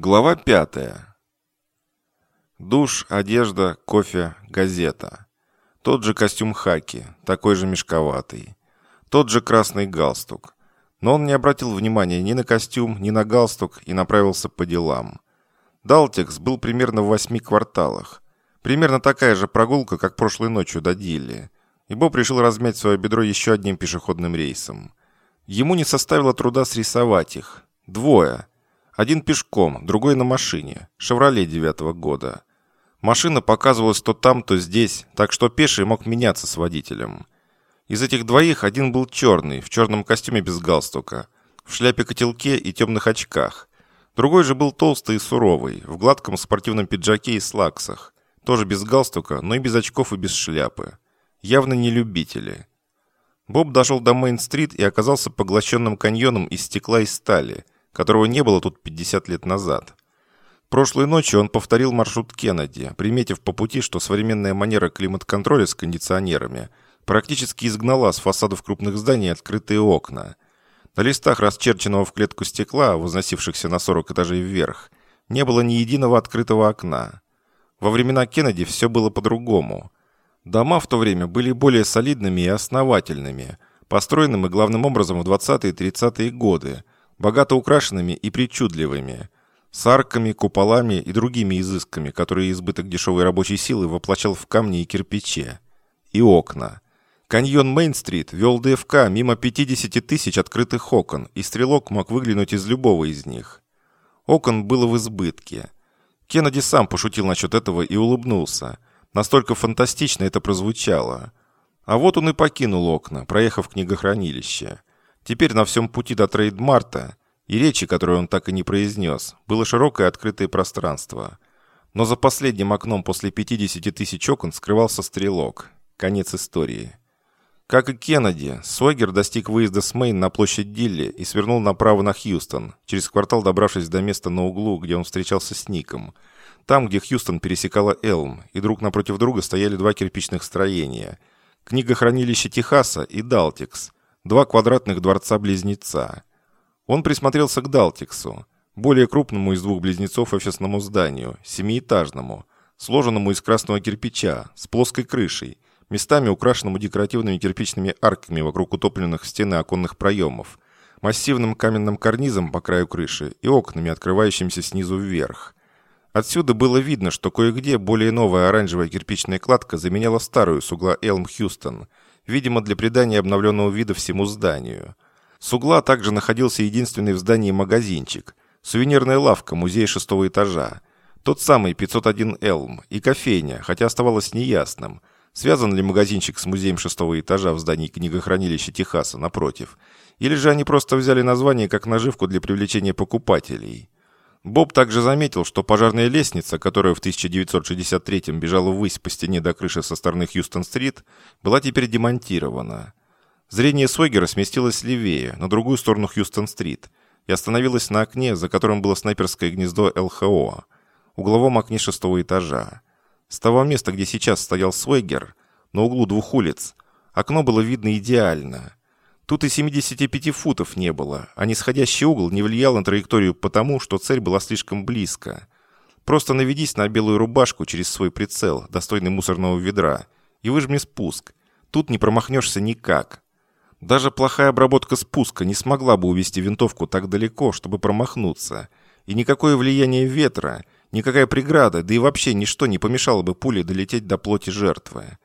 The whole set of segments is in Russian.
Глава пятая. Душ, одежда, кофе, газета. Тот же костюм хаки, такой же мешковатый. Тот же красный галстук. Но он не обратил внимания ни на костюм, ни на галстук и направился по делам. Далтекс был примерно в восьми кварталах. Примерно такая же прогулка, как прошлой ночью до Дилли. И Боб решил размять свое бедро еще одним пешеходным рейсом. Ему не составило труда срисовать их. Двое – один пешком, другой на машине. «Шевроле» девятого года. Машина показывалась то там, то здесь, так что пеший мог меняться с водителем. Из этих двоих один был черный, в черном костюме без галстука, в шляпе-котелке и темных очках. Другой же был толстый и суровый, в гладком спортивном пиджаке и слаксах. Тоже без галстука, но и без очков и без шляпы. Явно не любители. Боб дошел до Мейн-стрит и оказался поглощенным каньоном из стекла и стали – которого не было тут 50 лет назад. Прошлой ночью он повторил маршрут Кеннеди, приметив по пути, что современная манера климат-контроля с кондиционерами практически изгнала с фасадов крупных зданий открытые окна. На листах расчерченного в клетку стекла, возносившихся на 40 этажей вверх, не было ни единого открытого окна. Во времена Кеннеди все было по-другому. Дома в то время были более солидными и основательными, построенными главным образом в 20-е и 30-е годы – богато украшенными и причудливыми, с арками, куполами и другими изысками, которые избыток дешевой рабочей силы воплощал в камне и кирпиче. И окна. Каньон Мейн-стрит вел ДФК мимо 50 тысяч открытых окон, и стрелок мог выглянуть из любого из них. Окон было в избытке. Кеннеди сам пошутил насчет этого и улыбнулся. Настолько фантастично это прозвучало. А вот он и покинул окна, проехав книгохранилище. Теперь на всем пути до трейдмарта и речи, которую он так и не произнес, было широкое открытое пространство. Но за последним окном после 50 тысяч окон скрывался стрелок. Конец истории. Как и Кеннеди, Сойгер достиг выезда с Мейн на площадь Дилли и свернул направо на Хьюстон, через квартал добравшись до места на углу, где он встречался с Ником. Там, где Хьюстон пересекала Элм, и друг напротив друга стояли два кирпичных строения. Книгохранилище Техаса и Далтикс – два квадратных дворца-близнеца. Он присмотрелся к Далтиксу, более крупному из двух близнецов офисному зданию, семиэтажному, сложенному из красного кирпича, с плоской крышей, местами украшенному декоративными кирпичными арками вокруг утопленных в стены оконных проемов, массивным каменным карнизом по краю крыши и окнами, открывающимися снизу вверх. Отсюда было видно, что кое-где более новая оранжевая кирпичная кладка заменяла старую с угла Элм-Хьюстон – видимо, для придания обновленного вида всему зданию. С угла также находился единственный в здании магазинчик, сувенирная лавка музея шестого этажа, тот самый 501 Элм и кофейня, хотя оставалось неясным, связан ли магазинчик с музеем шестого этажа в здании книгохранилища Техаса напротив, или же они просто взяли название как наживку для привлечения покупателей. Боб также заметил, что пожарная лестница, которая в 1963-м бежала ввысь по стене до крыши со стороны Хьюстон-стрит, была теперь демонтирована. Зрение Сойгера сместилось левее, на другую сторону Хьюстон-стрит, и остановилось на окне, за которым было снайперское гнездо ЛХО, угловом окне шестого этажа. С того места, где сейчас стоял Сойгер, на углу двух улиц, окно было видно идеально – Тут и 75 футов не было, а нисходящий угол не влиял на траекторию потому, что цель была слишком близко. Просто наведись на белую рубашку через свой прицел, достойный мусорного ведра, и выжми спуск. Тут не промахнешься никак. Даже плохая обработка спуска не смогла бы увести винтовку так далеко, чтобы промахнуться. И никакое влияние ветра, никакая преграда, да и вообще ничто не помешало бы пуле долететь до плоти жертвы.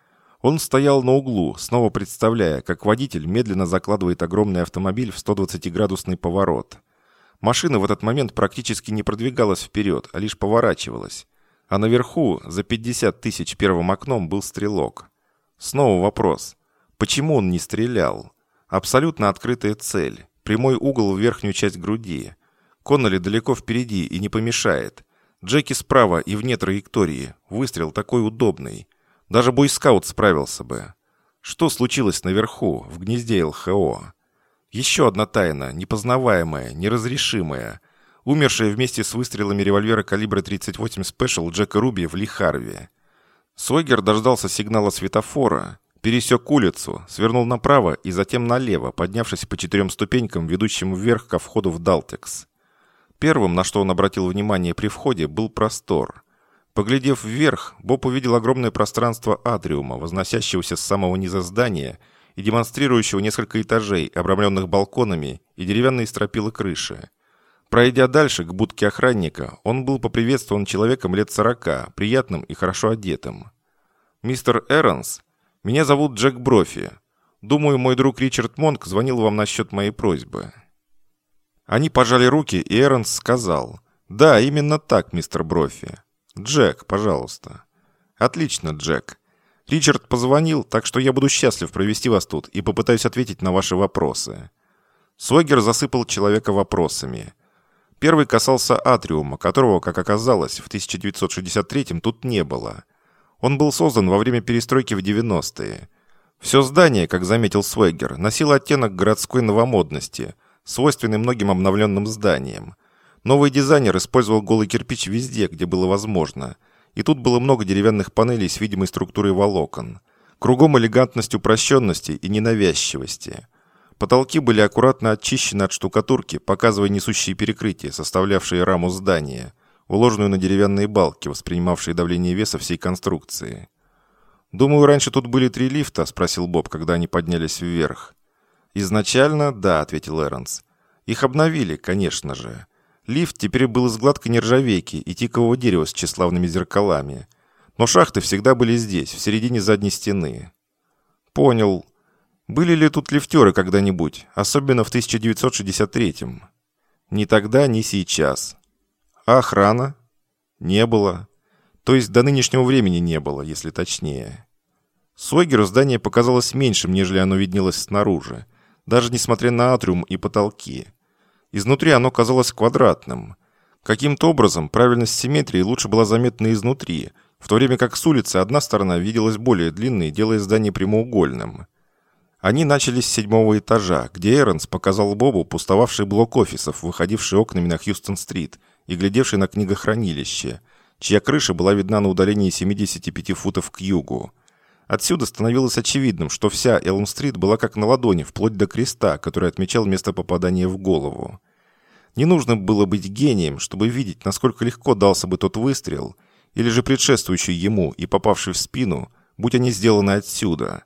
Он стоял на углу, снова представляя, как водитель медленно закладывает огромный автомобиль в 120-градусный поворот. Машина в этот момент практически не продвигалась вперед, а лишь поворачивалась. А наверху, за 50 тысяч первым окном, был стрелок. Снова вопрос. Почему он не стрелял? Абсолютно открытая цель. Прямой угол в верхнюю часть груди. Конноли далеко впереди и не помешает. Джеки справа и вне траектории. Выстрел такой удобный. Даже бойскаут справился бы. Что случилось наверху, в гнезде ЛХО? Еще одна тайна, непознаваемая, неразрешимая. Умершая вместе с выстрелами револьвера калибра 38 Special Джека Руби в Лихарве. Сойгер дождался сигнала светофора, пересек улицу, свернул направо и затем налево, поднявшись по четырем ступенькам, ведущим вверх ко входу в Далтекс. Первым, на что он обратил внимание при входе, был простор. Поглядев вверх, Боб увидел огромное пространство атриума, возносящегося с самого низа здания и демонстрирующего несколько этажей, обрамленных балконами и деревянные стропилы крыши. Пройдя дальше, к будке охранника, он был поприветствован человеком лет сорока, приятным и хорошо одетым. «Мистер Эронс, меня зовут Джек Брофи. Думаю, мой друг Ричард Монк звонил вам насчет моей просьбы». Они пожали руки, и Эронс сказал, «Да, именно так, мистер Брофи. Джек, пожалуйста». «Отлично, Джек. Ричард позвонил, так что я буду счастлив провести вас тут и попытаюсь ответить на ваши вопросы». Свогер засыпал человека вопросами. Первый касался атриума, которого, как оказалось, в 1963-м тут не было. Он был создан во время перестройки в 90-е. Все здание, как заметил Свегер, носило оттенок городской новомодности, свойственный многим обновленным зданиям. Новый дизайнер использовал голый кирпич везде, где было возможно. И тут было много деревянных панелей с видимой структурой волокон. Кругом элегантность упрощенности и ненавязчивости. Потолки были аккуратно очищены от штукатурки, показывая несущие перекрытия, составлявшие раму здания, уложенную на деревянные балки, воспринимавшие давление веса всей конструкции. «Думаю, раньше тут были три лифта?» – спросил Боб, когда они поднялись вверх. «Изначально, да», – ответил Эрнс. «Их обновили, конечно же. Лифт теперь был из гладкой нержавейки и тикового дерева с тщеславными зеркалами. Но шахты всегда были здесь, в середине задней стены». «Понял. Были ли тут лифтеры когда-нибудь, особенно в 1963-м?» «Ни тогда, ни сейчас». «А охрана?» «Не было. То есть до нынешнего времени не было, если точнее». Сойгеру здание показалось меньшим, нежели оно виднелось снаружи даже несмотря на атриум и потолки. Изнутри оно казалось квадратным. Каким-то образом правильность симметрии лучше была заметна изнутри, в то время как с улицы одна сторона виделась более длинной, делая здание прямоугольным. Они начали с седьмого этажа, где Эрнс показал Бобу пустовавший блок офисов, выходивший окнами на Хьюстон-стрит и глядевший на книгохранилище, чья крыша была видна на удалении 75 футов к югу. Отсюда становилось очевидным, что вся Элм-стрит была как на ладони, вплоть до креста, который отмечал место попадания в голову. Не нужно было быть гением, чтобы видеть, насколько легко дался бы тот выстрел, или же предшествующий ему и попавший в спину, будь они сделаны отсюда.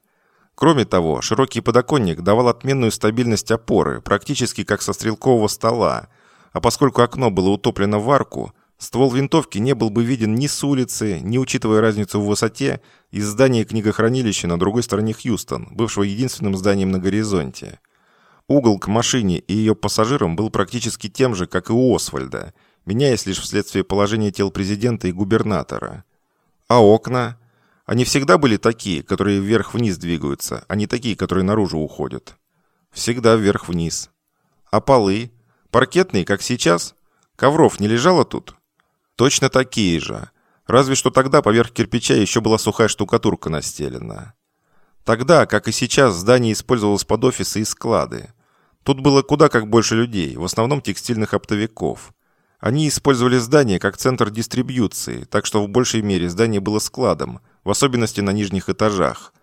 Кроме того, широкий подоконник давал отменную стабильность опоры, практически как со стрелкового стола, а поскольку окно было утоплено в арку, Ствол винтовки не был бы виден ни с улицы, ни, учитывая разницу в высоте, из здания книгохранилища на другой стороне Хьюстон, бывшего единственным зданием на горизонте. Угол к машине и ее пассажирам был практически тем же, как и у Освальда, меняясь лишь вследствие положения тел президента и губернатора. А окна? Они всегда были такие, которые вверх-вниз двигаются, а не такие, которые наружу уходят. Всегда вверх-вниз. А полы? Паркетные, как сейчас? Ковров не лежало тут? Точно такие же. Разве что тогда поверх кирпича еще была сухая штукатурка настелена. Тогда, как и сейчас, здание использовалось под офисы и склады. Тут было куда как больше людей, в основном текстильных оптовиков. Они использовали здание как центр дистрибьюции, так что в большей мере здание было складом, в особенности на нижних этажах.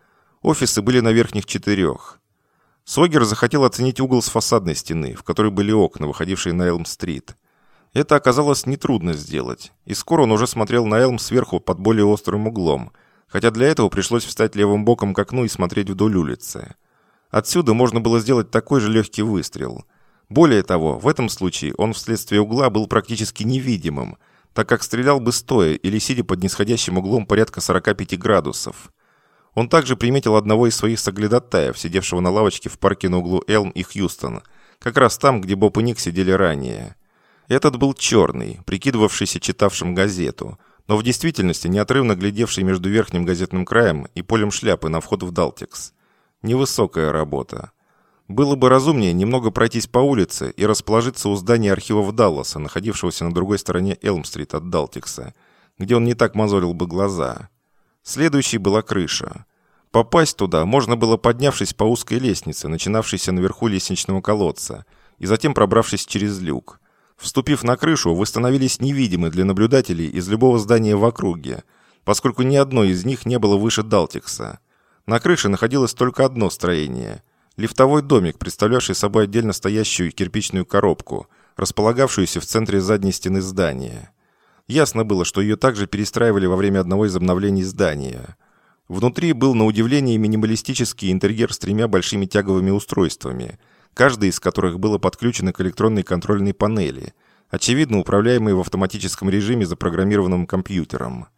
Офисы были на верхних четырех. Согер захотел оценить угол с фасадной стены, в которой были окна, выходившие на Элм-стрит. Это оказалось нетрудно сделать, и скоро он уже смотрел на Элм сверху под более острым углом, хотя для этого пришлось встать левым боком к окну и смотреть вдоль улицы. Отсюда можно было сделать такой же легкий выстрел. Более того, в этом случае он вследствие угла был практически невидимым, так как стрелял бы стоя или сидя под нисходящим углом порядка 45 градусов. Он также приметил одного из своих соглядатаев, сидевшего на лавочке в парке на углу Элм и Хьюстон, как раз там, где Боб и Ник сидели ранее. Этот был черный, прикидывавшийся читавшим газету, но в действительности неотрывно глядевший между верхним газетным краем и полем шляпы на вход в Далтекс. Невысокая работа. Было бы разумнее немного пройтись по улице и расположиться у здания архивов Далласа, находившегося на другой стороне Элм-стрит от Далтекса, где он не так мозолил бы глаза. Следующей была крыша. Попасть туда можно было, поднявшись по узкой лестнице, начинавшейся наверху лестничного колодца, и затем пробравшись через люк. Вступив на крышу, вы становились невидимы для наблюдателей из любого здания в округе, поскольку ни одно из них не было выше Далтикса. На крыше находилось только одно строение – лифтовой домик, представлявший собой отдельно стоящую кирпичную коробку, располагавшуюся в центре задней стены здания. Ясно было, что ее также перестраивали во время одного из обновлений здания. Внутри был на удивление минималистический интерьер с тремя большими тяговыми устройствами, каждый из которых было подключено к электронной контрольной панели, очевидно управляемой в автоматическом режиме запрограммированным компьютером.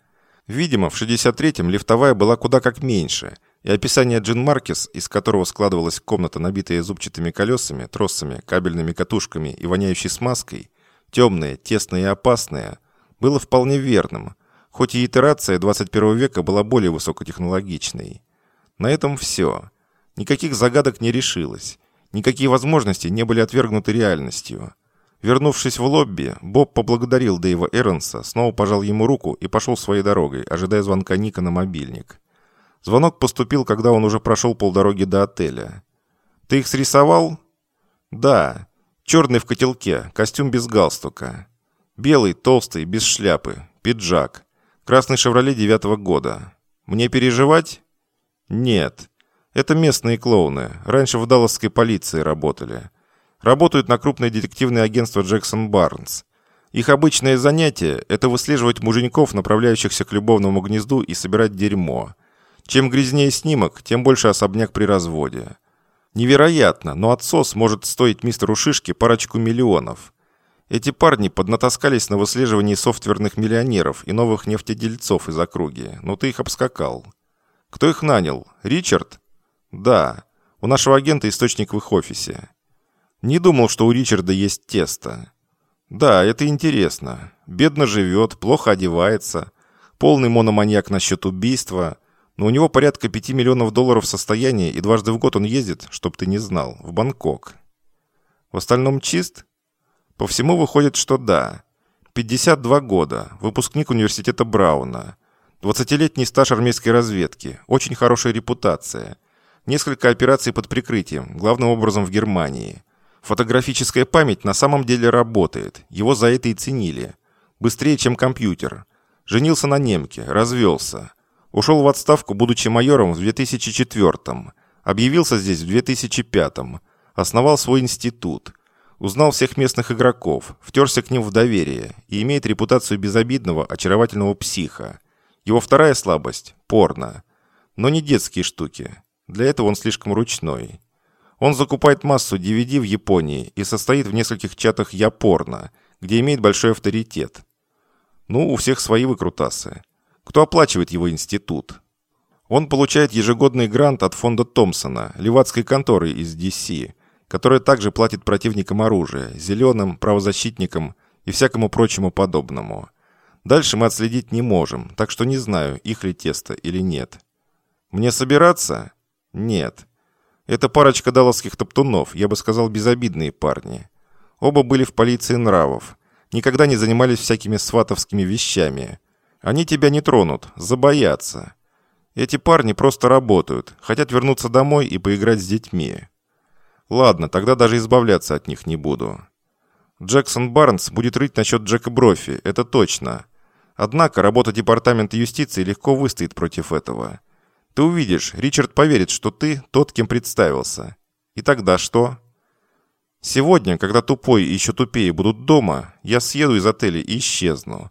Видимо, в 63-м лифтовая была куда как меньше, и описание Джин Маркес, из которого складывалась комната, набитая зубчатыми колесами, тросами, кабельными катушками и воняющей смазкой, темная, тесная и опасная, было вполне верным, хоть и итерация 21 века была более высокотехнологичной. На этом все. Никаких загадок не решилось. Никакие возможности не были отвергнуты реальностью. Вернувшись в лобби, Боб поблагодарил Дэйва Эронса, снова пожал ему руку и пошел своей дорогой, ожидая звонка Ника на мобильник. Звонок поступил, когда он уже прошел полдороги до отеля. «Ты их срисовал?» «Да. Черный в котелке, костюм без галстука. Белый, толстый, без шляпы, пиджак. Красный «Шевроле» девятого года. Мне переживать?» «Нет. Это местные клоуны. Раньше в далласской полиции работали. Работают на крупное детективное агентство Джексон Барнс. Их обычное занятие – это выслеживать муженьков, направляющихся к любовному гнезду, и собирать дерьмо. Чем грязнее снимок, тем больше особняк при разводе. Невероятно, но отсос может стоить мистеру Шишке парочку миллионов. Эти парни поднатаскались на выслеживании софтверных миллионеров и новых нефтедельцов из округи, но ты их обскакал. Кто их нанял? Ричард? Да. У нашего агента источник в их офисе. Не думал, что у Ричарда есть тесто. Да, это интересно. Бедно живет, плохо одевается, полный мономаньяк насчет убийства – но у него порядка 5 миллионов долларов состояния, и дважды в год он ездит, чтоб ты не знал, в Бангкок. В остальном чист? По всему выходит, что да. 52 года, выпускник университета Брауна, 20-летний стаж армейской разведки, очень хорошая репутация, несколько операций под прикрытием, главным образом в Германии. Фотографическая память на самом деле работает, его за это и ценили. Быстрее, чем компьютер. Женился на немке, развелся. Ушел в отставку, будучи майором в 2004-м. Объявился здесь в 2005-м. Основал свой институт. Узнал всех местных игроков, втерся к ним в доверие и имеет репутацию безобидного, очаровательного психа. Его вторая слабость – порно. Но не детские штуки. Для этого он слишком ручной. Он закупает массу DVD в Японии и состоит в нескольких чатах «Я порно», где имеет большой авторитет. Ну, у всех свои выкрутасы. Кто оплачивает его институт? Он получает ежегодный грант от фонда Томпсона, левацкой конторы из DC, которая также платит противникам оружия, зеленым, правозащитникам и всякому прочему подобному. Дальше мы отследить не можем, так что не знаю, их ли тесто или нет. Мне собираться? Нет. Это парочка далласских топтунов, я бы сказал, безобидные парни. Оба были в полиции нравов, никогда не занимались всякими сватовскими вещами – они тебя не тронут, забоятся. Эти парни просто работают, хотят вернуться домой и поиграть с детьми. Ладно, тогда даже избавляться от них не буду. Джексон Барнс будет рыть насчет Джека Брофи, это точно. Однако работа Департамента юстиции легко выстоит против этого. Ты увидишь, Ричард поверит, что ты тот, кем представился. И тогда что? Сегодня, когда тупой и еще тупее будут дома, я съеду из отеля и исчезну.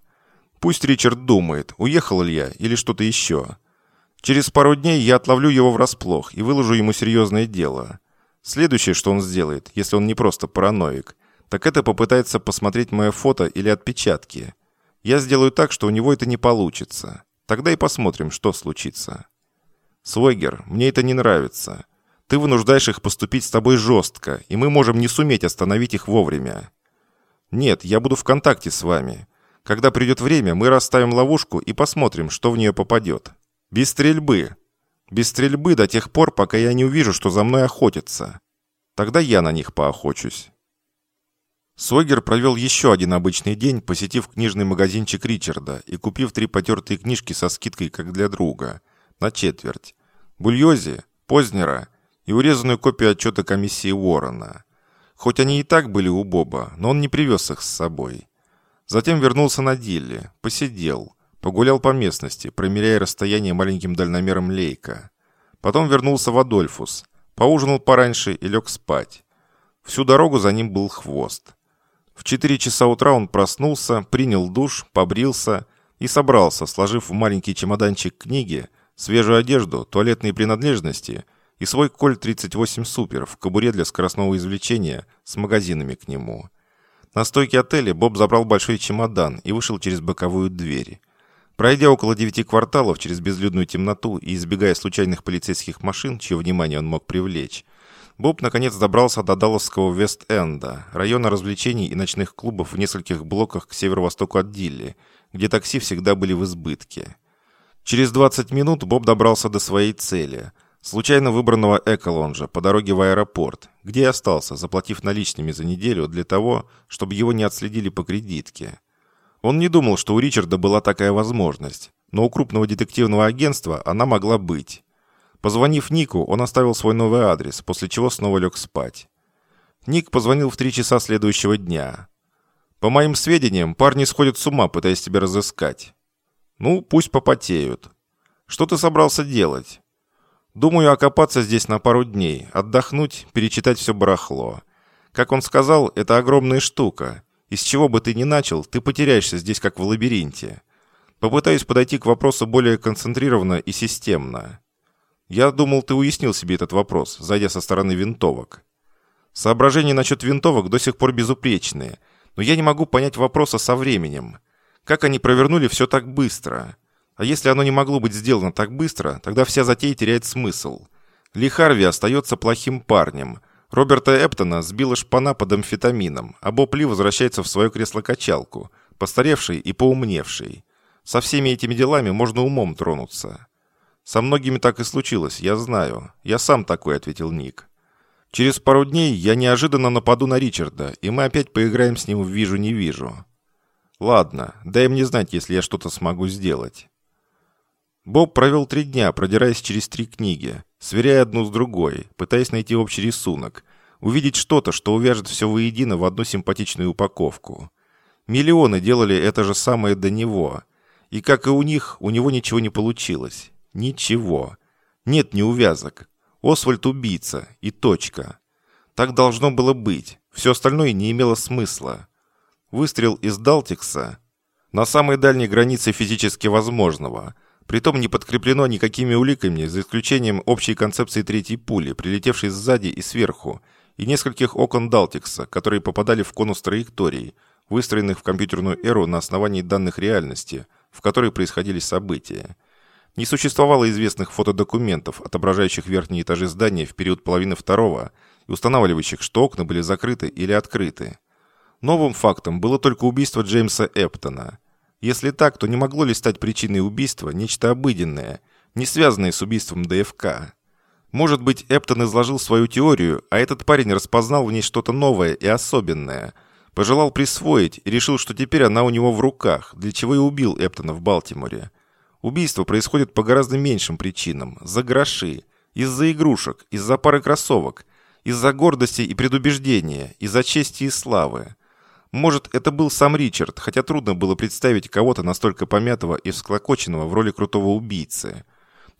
Пусть Ричард думает, уехал ли я или что-то еще. Через пару дней я отловлю его врасплох и выложу ему серьезное дело. Следующее, что он сделает, если он не просто параноик, так это попытается посмотреть мое фото или отпечатки. Я сделаю так, что у него это не получится. Тогда и посмотрим, что случится. Свойгер, мне это не нравится. Ты вынуждаешь их поступить с тобой жестко, и мы можем не суметь остановить их вовремя. Нет, я буду в контакте с вами. Когда придет время, мы расставим ловушку и посмотрим, что в нее попадет. Без стрельбы. Без стрельбы до тех пор, пока я не увижу, что за мной охотятся. Тогда я на них поохочусь. Сойгер провел еще один обычный день, посетив книжный магазинчик Ричарда и купив три потертые книжки со скидкой, как для друга, на четверть. Бульози, Познера и урезанную копию отчета комиссии Уоррена. Хоть они и так были у Боба, но он не привез их с собой. Затем вернулся на Дилли, посидел, погулял по местности, промеряя расстояние маленьким дальномером Лейка. Потом вернулся в Адольфус, поужинал пораньше и лег спать. Всю дорогу за ним был хвост. В 4 часа утра он проснулся, принял душ, побрился и собрался, сложив в маленький чемоданчик книги, свежую одежду, туалетные принадлежности и свой Коль 38 Супер в кобуре для скоростного извлечения с магазинами к нему. На стойке отеля Боб забрал большой чемодан и вышел через боковую дверь. Пройдя около девяти кварталов через безлюдную темноту и избегая случайных полицейских машин, чье внимание он мог привлечь, Боб наконец добрался до Далласского Вест-Энда, района развлечений и ночных клубов в нескольких блоках к северо-востоку от Дилли, где такси всегда были в избытке. Через 20 минут Боб добрался до своей цели, случайно выбранного Эколонжа по дороге в аэропорт, где и остался, заплатив наличными за неделю для того, чтобы его не отследили по кредитке. Он не думал, что у Ричарда была такая возможность, но у крупного детективного агентства она могла быть. Позвонив Нику, он оставил свой новый адрес, после чего снова лег спать. Ник позвонил в три часа следующего дня. «По моим сведениям, парни сходят с ума, пытаясь тебя разыскать». «Ну, пусть попотеют». «Что ты собрался делать?» «Думаю, окопаться здесь на пару дней, отдохнуть, перечитать все барахло. Как он сказал, это огромная штука. Из чего бы ты ни начал, ты потеряешься здесь, как в лабиринте. Попытаюсь подойти к вопросу более концентрированно и системно. Я думал, ты уяснил себе этот вопрос, зайдя со стороны винтовок. Соображения насчет винтовок до сих пор безупречные, но я не могу понять вопроса со временем. Как они провернули все так быстро? А если оно не могло быть сделано так быстро, тогда вся затея теряет смысл. Ли Харви остается плохим парнем. Роберта Эптона сбила шпана под амфетамином, а Боб Ли возвращается в свою кресло-качалку, постаревший и поумневший. Со всеми этими делами можно умом тронуться. «Со многими так и случилось, я знаю. Я сам такой», — ответил Ник. «Через пару дней я неожиданно нападу на Ричарда, и мы опять поиграем с ним в «Вижу-не вижу». Ладно, дай мне знать, если я что-то смогу сделать». Боб провел три дня, продираясь через три книги, сверяя одну с другой, пытаясь найти общий рисунок, увидеть что-то, что увяжет все воедино в одну симпатичную упаковку. Миллионы делали это же самое до него, и, как и у них, у него ничего не получилось. Ничего. Нет неувязок. Освальд убийца. И точка. Так должно было быть. Все остальное не имело смысла. Выстрел из Далтикса на самой дальней границе физически возможного. Притом не подкреплено никакими уликами, за исключением общей концепции третьей пули, прилетевшей сзади и сверху, и нескольких окон Далтикса, которые попадали в конус траекторий, выстроенных в компьютерную эру на основании данных реальности, в которой происходили события. Не существовало известных фотодокументов, отображающих верхние этажи здания в период половины второго и устанавливающих, что окна были закрыты или открыты. Новым фактом было только убийство Джеймса Эптона. Если так, то не могло ли стать причиной убийства нечто обыденное, не связанное с убийством ДФК? Может быть, Эптон изложил свою теорию, а этот парень распознал в ней что-то новое и особенное, пожелал присвоить и решил, что теперь она у него в руках, для чего и убил Эптона в Балтиморе. Убийства происходят по гораздо меньшим причинам. За гроши, из-за игрушек, из-за пары кроссовок, из-за гордости и предубеждения, из-за чести и славы. Может, это был сам Ричард, хотя трудно было представить кого-то настолько помятого и всклокоченного в роли крутого убийцы.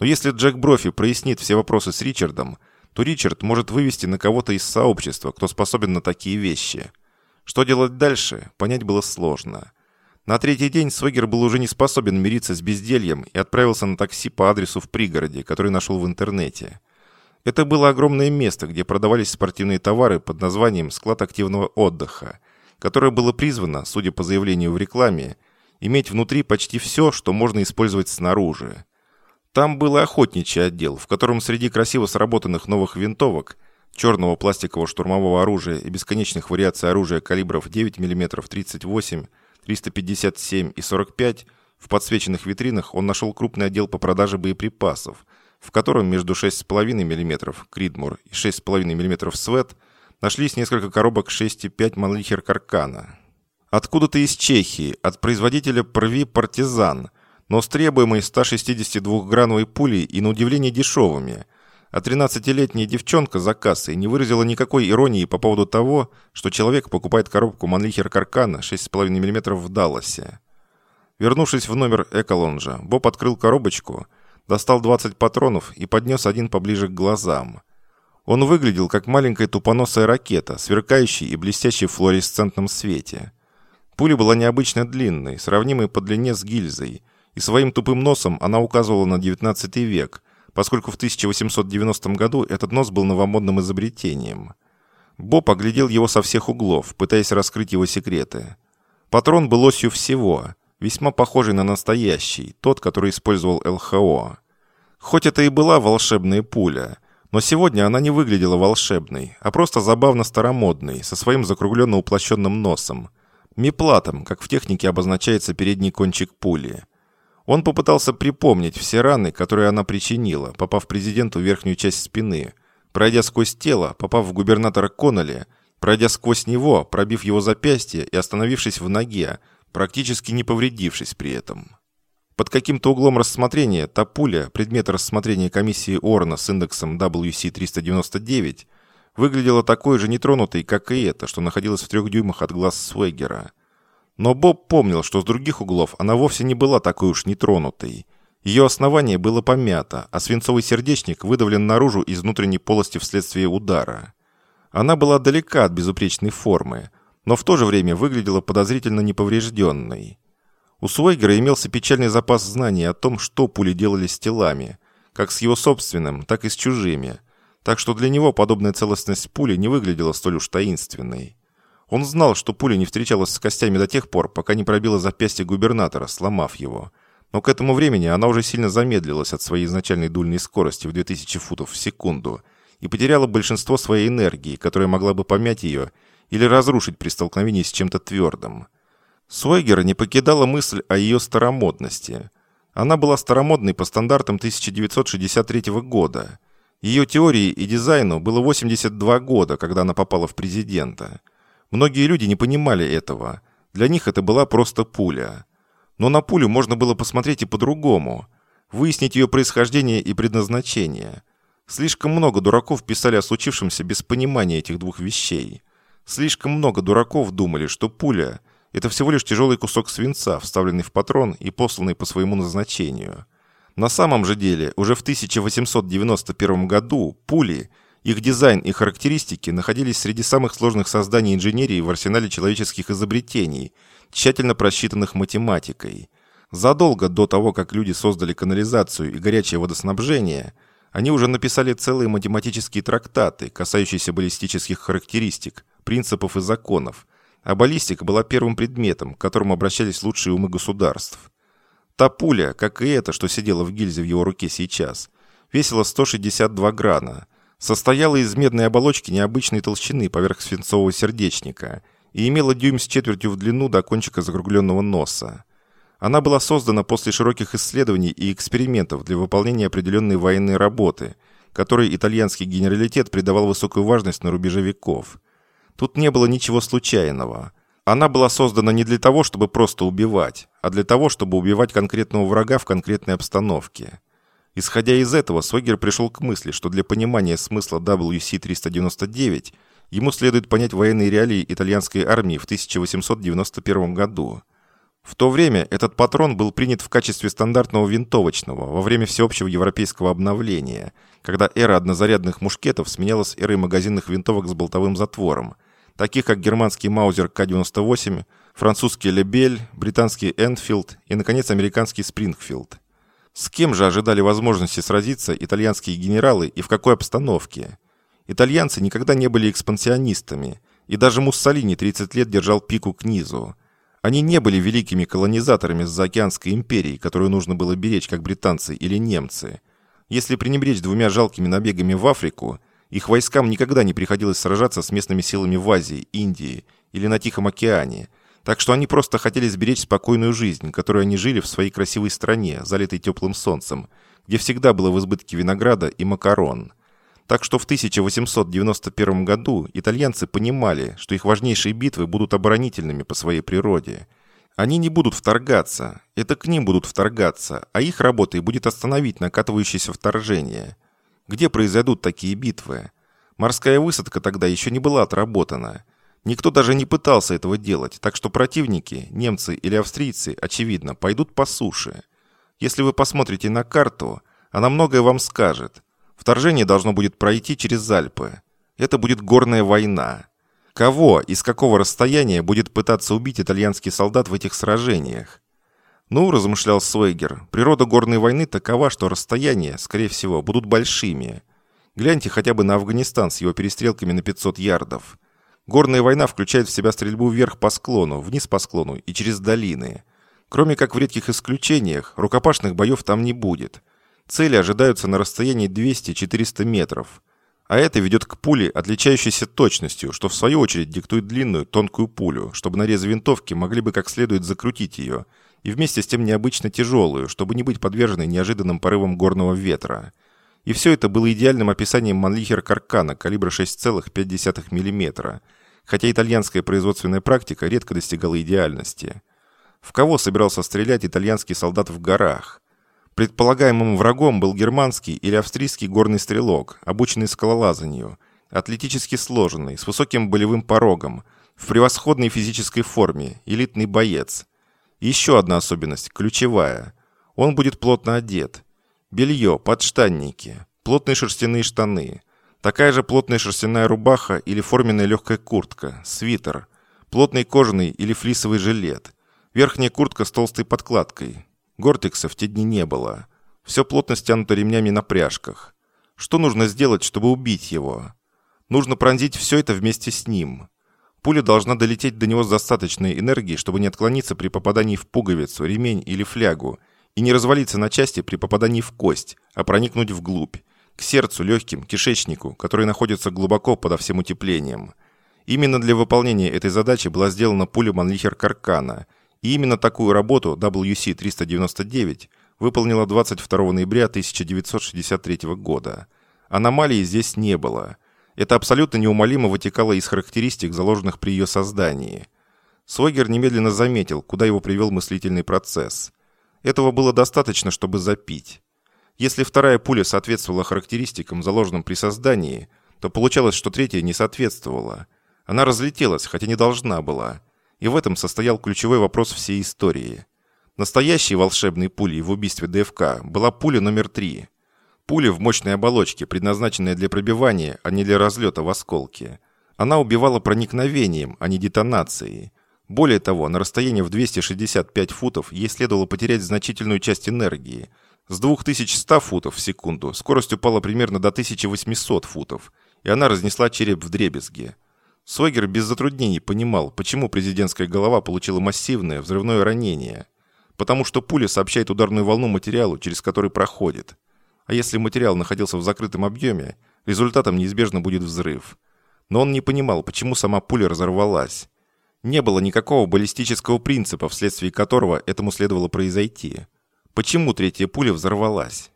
Но если Джек Брофи прояснит все вопросы с Ричардом, то Ричард может вывести на кого-то из сообщества, кто способен на такие вещи. Что делать дальше, понять было сложно. На третий день Свегер был уже не способен мириться с бездельем и отправился на такси по адресу в пригороде, который нашел в интернете. Это было огромное место, где продавались спортивные товары под названием «Склад активного отдыха», которое было призвано, судя по заявлению в рекламе, иметь внутри почти все, что можно использовать снаружи. Там был охотничий отдел, в котором среди красиво сработанных новых винтовок, черного пластикового штурмового оружия и бесконечных вариаций оружия калибров 9 мм, 38 357 и 45 в подсвеченных витринах он нашел крупный отдел по продаже боеприпасов, в котором между 6,5 мм Кридмур и 6,5 мм Свет нашлись несколько коробок 6,5 Манлихер Каркана. Откуда-то из Чехии, от производителя Први Партизан, но с требуемой 162-грановой пулей и на удивление дешевыми – а 13-летняя девчонка за кассой не выразила никакой иронии по поводу того, что человек покупает коробку Манлихер Каркана 6,5 мм в Далласе. Вернувшись в номер Эколонжа, Боб открыл коробочку, достал 20 патронов и поднес один поближе к глазам. Он выглядел как маленькая тупоносая ракета, сверкающая и блестящая в флуоресцентном свете. Пуля была необычно длинной, сравнимой по длине с гильзой, и своим тупым носом она указывала на 19 век, поскольку в 1890 году этот нос был новомодным изобретением. Боб оглядел его со всех углов, пытаясь раскрыть его секреты. Патрон был осью всего, весьма похожий на настоящий, тот, который использовал ЛХО. Хоть это и была волшебная пуля, но сегодня она не выглядела волшебной, а просто забавно старомодной, со своим закругленно уплощенным носом. Миплатом, как в технике обозначается передний кончик пули – он попытался припомнить все раны, которые она причинила, попав президенту в верхнюю часть спины, пройдя сквозь тело, попав в губернатора Коннелли, пройдя сквозь него, пробив его запястье и остановившись в ноге, практически не повредившись при этом. Под каким-то углом рассмотрения та пуля, предмет рассмотрения комиссии Орна с индексом WC-399, выглядела такой же нетронутой, как и эта, что находилась в трех дюймах от глаз Свегера – но Боб помнил, что с других углов она вовсе не была такой уж нетронутой. Ее основание было помято, а свинцовый сердечник выдавлен наружу из внутренней полости вследствие удара. Она была далека от безупречной формы, но в то же время выглядела подозрительно неповрежденной. У Суэгера имелся печальный запас знаний о том, что пули делали с телами, как с его собственным, так и с чужими, так что для него подобная целостность пули не выглядела столь уж таинственной. Он знал, что пуля не встречалась с костями до тех пор, пока не пробила запястье губернатора, сломав его. Но к этому времени она уже сильно замедлилась от своей изначальной дульной скорости в 2000 футов в секунду и потеряла большинство своей энергии, которая могла бы помять ее или разрушить при столкновении с чем-то твердым. Суэгера не покидала мысль о ее старомодности. Она была старомодной по стандартам 1963 года. Ее теории и дизайну было 82 года, когда она попала в президента – Многие люди не понимали этого. Для них это была просто пуля. Но на пулю можно было посмотреть и по-другому. Выяснить ее происхождение и предназначение. Слишком много дураков писали о случившемся без понимания этих двух вещей. Слишком много дураков думали, что пуля – это всего лишь тяжелый кусок свинца, вставленный в патрон и посланный по своему назначению. На самом же деле, уже в 1891 году пули – их дизайн и характеристики находились среди самых сложных созданий инженерии в арсенале человеческих изобретений, тщательно просчитанных математикой. Задолго до того, как люди создали канализацию и горячее водоснабжение, они уже написали целые математические трактаты, касающиеся баллистических характеристик, принципов и законов, а баллистика была первым предметом, к которому обращались лучшие умы государств. Та пуля, как и эта, что сидела в гильзе в его руке сейчас, весила 162 грана – состояла из медной оболочки необычной толщины поверх свинцового сердечника и имела дюйм с четвертью в длину до кончика закругленного носа. Она была создана после широких исследований и экспериментов для выполнения определенной военной работы, которой итальянский генералитет придавал высокую важность на рубеже веков. Тут не было ничего случайного. Она была создана не для того, чтобы просто убивать, а для того, чтобы убивать конкретного врага в конкретной обстановке. Исходя из этого, Свегер пришел к мысли, что для понимания смысла WC-399 ему следует понять военные реалии итальянской армии в 1891 году. В то время этот патрон был принят в качестве стандартного винтовочного во время всеобщего европейского обновления, когда эра однозарядных мушкетов сменялась эрой магазинных винтовок с болтовым затвором, таких как германский Маузер К-98, французский Лебель, британский Энфилд и, наконец, американский Спрингфилд. С кем же ожидали возможности сразиться итальянские генералы и в какой обстановке? Итальянцы никогда не были экспансионистами, и даже Муссолини 30 лет держал пику к низу. Они не были великими колонизаторами с заокеанской империей, которую нужно было беречь, как британцы или немцы. Если пренебречь двумя жалкими набегами в Африку, их войскам никогда не приходилось сражаться с местными силами в Азии, Индии или на Тихом океане – так что они просто хотели сберечь спокойную жизнь, которую они жили в своей красивой стране, залитой теплым солнцем, где всегда было в избытке винограда и макарон. Так что в 1891 году итальянцы понимали, что их важнейшие битвы будут оборонительными по своей природе. Они не будут вторгаться, это к ним будут вторгаться, а их работой будет остановить накатывающееся вторжение. Где произойдут такие битвы? Морская высадка тогда еще не была отработана – Никто даже не пытался этого делать, так что противники, немцы или австрийцы, очевидно, пойдут по суше. Если вы посмотрите на карту, она многое вам скажет. Вторжение должно будет пройти через Альпы. Это будет горная война. Кого и с какого расстояния будет пытаться убить итальянский солдат в этих сражениях? Ну, размышлял Свейгер, природа горной войны такова, что расстояния, скорее всего, будут большими. Гляньте хотя бы на Афганистан с его перестрелками на 500 ярдов. Горная война включает в себя стрельбу вверх по склону, вниз по склону и через долины. Кроме как в редких исключениях, рукопашных боев там не будет. Цели ожидаются на расстоянии 200-400 метров. А это ведет к пуле, отличающейся точностью, что в свою очередь диктует длинную, тонкую пулю, чтобы нарезы винтовки могли бы как следует закрутить ее, и вместе с тем необычно тяжелую, чтобы не быть подверженной неожиданным порывам горного ветра. И все это было идеальным описанием Манлихер Каркана калибра 6,5 мм, хотя итальянская производственная практика редко достигала идеальности. В кого собирался стрелять итальянский солдат в горах? Предполагаемым врагом был германский или австрийский горный стрелок, обученный скалолазанию, атлетически сложенный, с высоким болевым порогом, в превосходной физической форме, элитный боец – еще одна особенность, ключевая. Он будет плотно одет. Белье, подштанники, плотные шерстяные штаны, такая же плотная шерстяная рубаха или форменная легкая куртка, свитер, плотный кожаный или флисовый жилет, верхняя куртка с толстой подкладкой. Гортекса в те дни не было. Все плотно стянуто ремнями на пряжках. Что нужно сделать, чтобы убить его? Нужно пронзить все это вместе с ним. Пуля должна долететь до него с достаточной энергией, чтобы не отклониться при попадании в пуговицу, ремень или флягу, и не развалиться на части при попадании в кость, а проникнуть вглубь, к сердцу, легким, кишечнику, которые находятся глубоко подо всем утеплением. Именно для выполнения этой задачи была сделана пуля Манлихер Каркана, и именно такую работу WC-399 выполнила 22 ноября 1963 года. Аномалии здесь не было – это абсолютно неумолимо вытекало из характеристик, заложенных при ее создании. Свойгер немедленно заметил, куда его привел мыслительный процесс. Этого было достаточно, чтобы запить. Если вторая пуля соответствовала характеристикам, заложенным при создании, то получалось, что третья не соответствовала. Она разлетелась, хотя не должна была. И в этом состоял ключевой вопрос всей истории. Настоящей волшебной пулей в убийстве ДФК была пуля номер три – Пуля в мощной оболочке, предназначенная для пробивания, а не для разлета в осколки. Она убивала проникновением, а не детонацией. Более того, на расстоянии в 265 футов ей следовало потерять значительную часть энергии. С 2100 футов в секунду скорость упала примерно до 1800 футов, и она разнесла череп в дребезги. Сойгер без затруднений понимал, почему президентская голова получила массивное взрывное ранение. Потому что пуля сообщает ударную волну материалу, через который проходит. А если материал находился в закрытом объеме, результатом неизбежно будет взрыв. Но он не понимал, почему сама пуля разорвалась. Не было никакого баллистического принципа, вследствие которого этому следовало произойти. Почему третья пуля взорвалась?